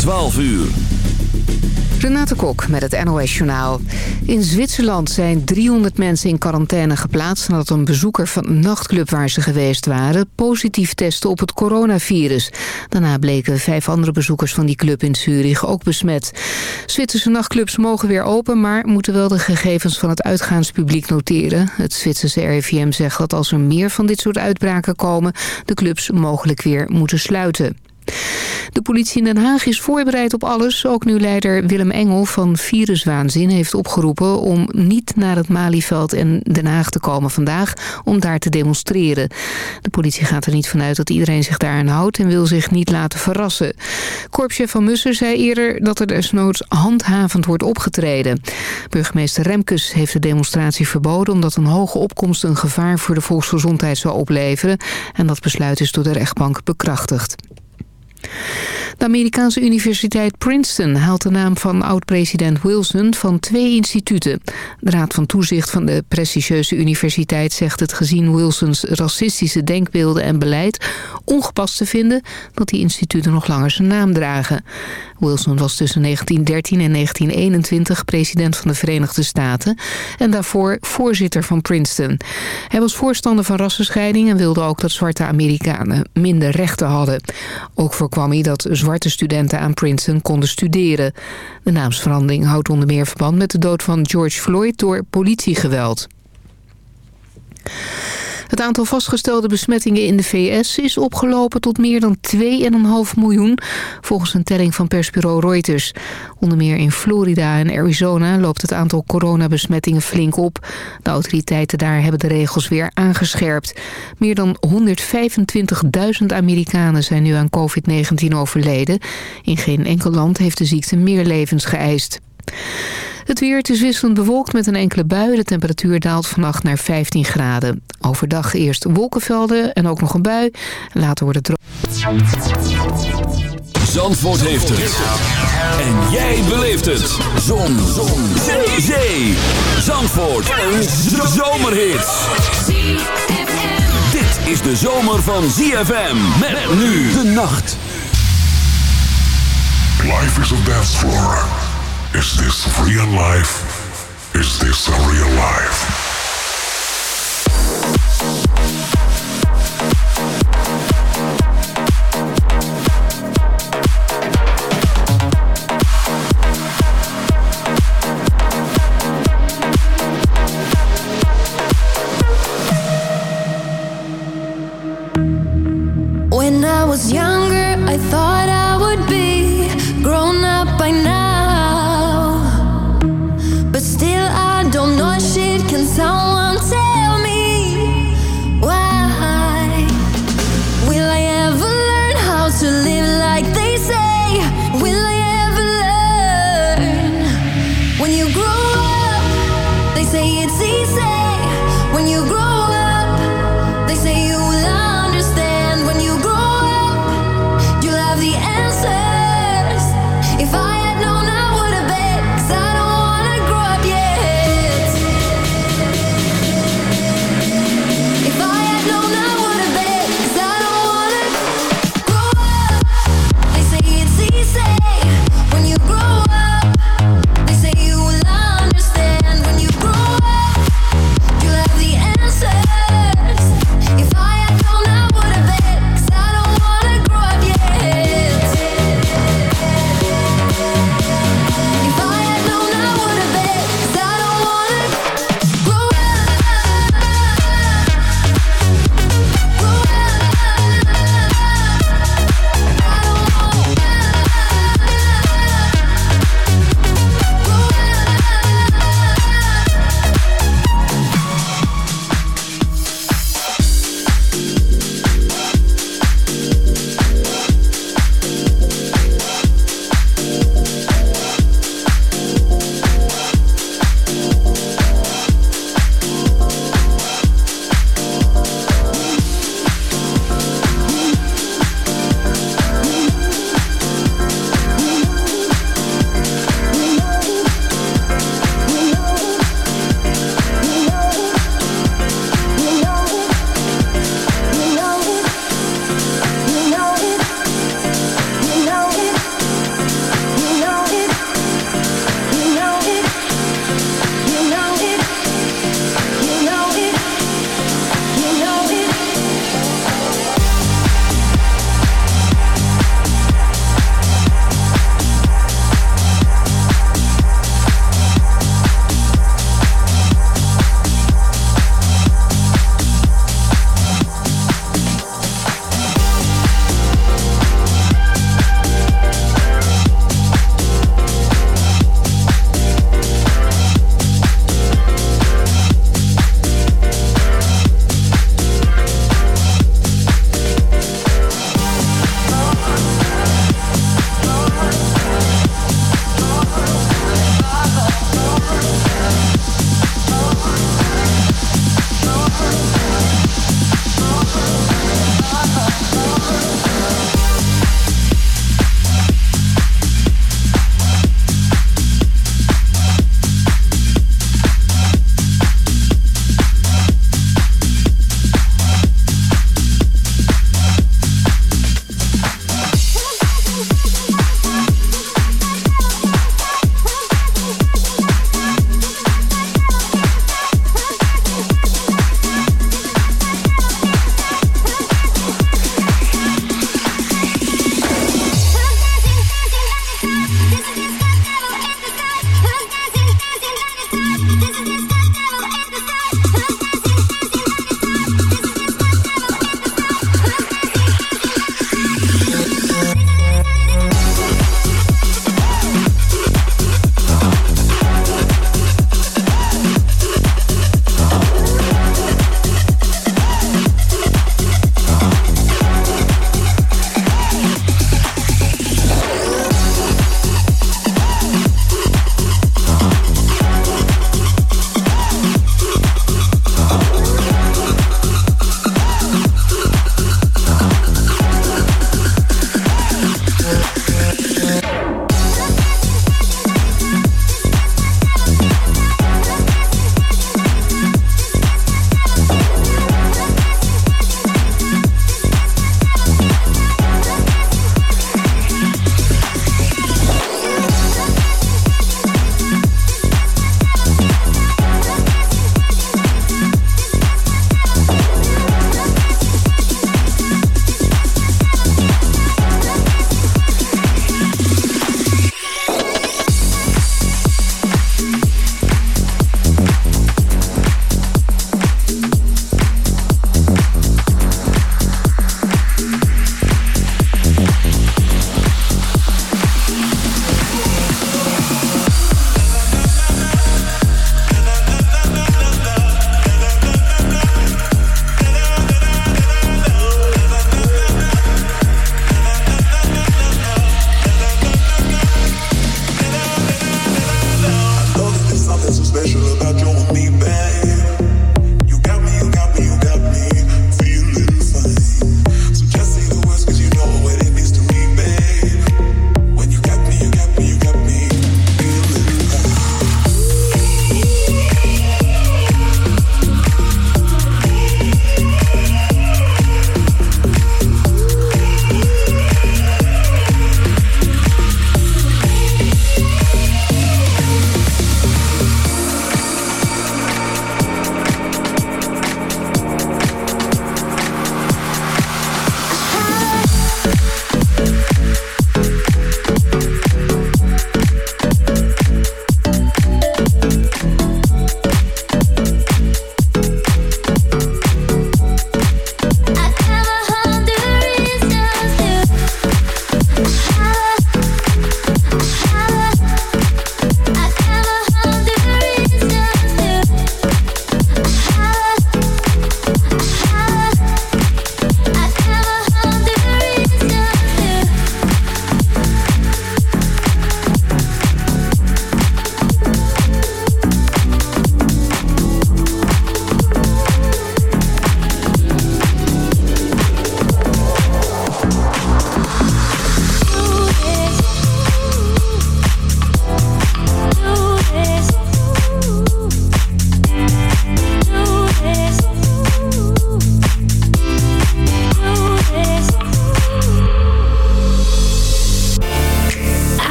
12 uur. Renate Kok met het NOS Journaal. In Zwitserland zijn 300 mensen in quarantaine geplaatst... nadat een bezoeker van een nachtclub waar ze geweest waren... positief testte op het coronavirus. Daarna bleken vijf andere bezoekers van die club in Zurich ook besmet. Zwitserse nachtclubs mogen weer open... maar moeten wel de gegevens van het uitgaanspubliek noteren. Het Zwitserse RIVM zegt dat als er meer van dit soort uitbraken komen... de clubs mogelijk weer moeten sluiten. De politie in Den Haag is voorbereid op alles. Ook nu leider Willem Engel van Viruswaanzin heeft opgeroepen... om niet naar het Malieveld en Den Haag te komen vandaag... om daar te demonstreren. De politie gaat er niet vanuit dat iedereen zich daaraan houdt... en wil zich niet laten verrassen. Korpschef van Musser zei eerder dat er desnoods handhavend wordt opgetreden. Burgemeester Remkes heeft de demonstratie verboden... omdat een hoge opkomst een gevaar voor de volksgezondheid zou opleveren. En dat besluit is door de rechtbank bekrachtigd. De Amerikaanse universiteit Princeton haalt de naam van oud-president Wilson van twee instituten. De Raad van Toezicht van de prestigieuze universiteit zegt het gezien Wilsons racistische denkbeelden en beleid ongepast te vinden dat die instituten nog langer zijn naam dragen. Wilson was tussen 1913 en 1921 president van de Verenigde Staten en daarvoor voorzitter van Princeton. Hij was voorstander van rassenscheiding en wilde ook dat zwarte Amerikanen minder rechten hadden. Ook voorkwam hij dat zwarte studenten aan Princeton konden studeren. De naamsverandering houdt onder meer verband met de dood van George Floyd door politiegeweld. Het aantal vastgestelde besmettingen in de VS is opgelopen tot meer dan 2,5 miljoen, volgens een telling van persbureau Reuters. Onder meer in Florida en Arizona loopt het aantal coronabesmettingen flink op. De autoriteiten daar hebben de regels weer aangescherpt. Meer dan 125.000 Amerikanen zijn nu aan COVID-19 overleden. In geen enkel land heeft de ziekte meer levens geëist. Het weer, is wisselend bewolkt met een enkele bui. De temperatuur daalt vannacht naar 15 graden. Overdag eerst wolkenvelden en ook nog een bui. Later wordt het droog. Zandvoort heeft het. En jij beleeft het. Zon. Zon. Zee. Zee. Zandvoort. Een zomerhit. Dit is de zomer van ZFM. Met nu de nacht. Life is a dance floor. Is this real life? Is this a real life? When I was younger, I thought I would be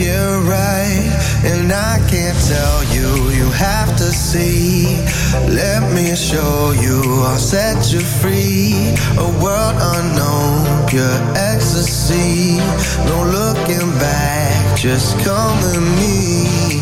it right. And I can't tell you, you have to see. Let me show you, I'll set you free. A world unknown, ecstasy. No looking back, just come with me.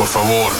por favor.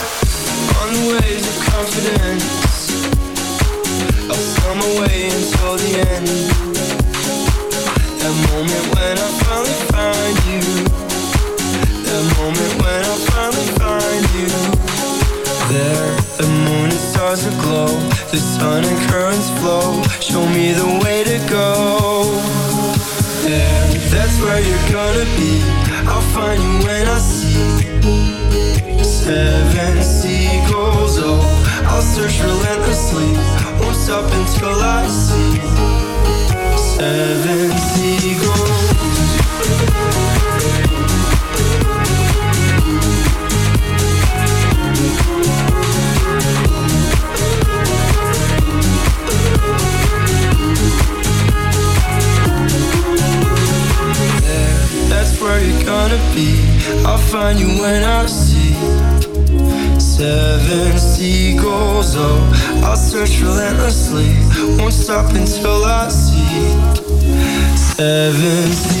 find you when I see seven seagulls. Oh, I'll search relentlessly, won't stop until I see seven seagulls.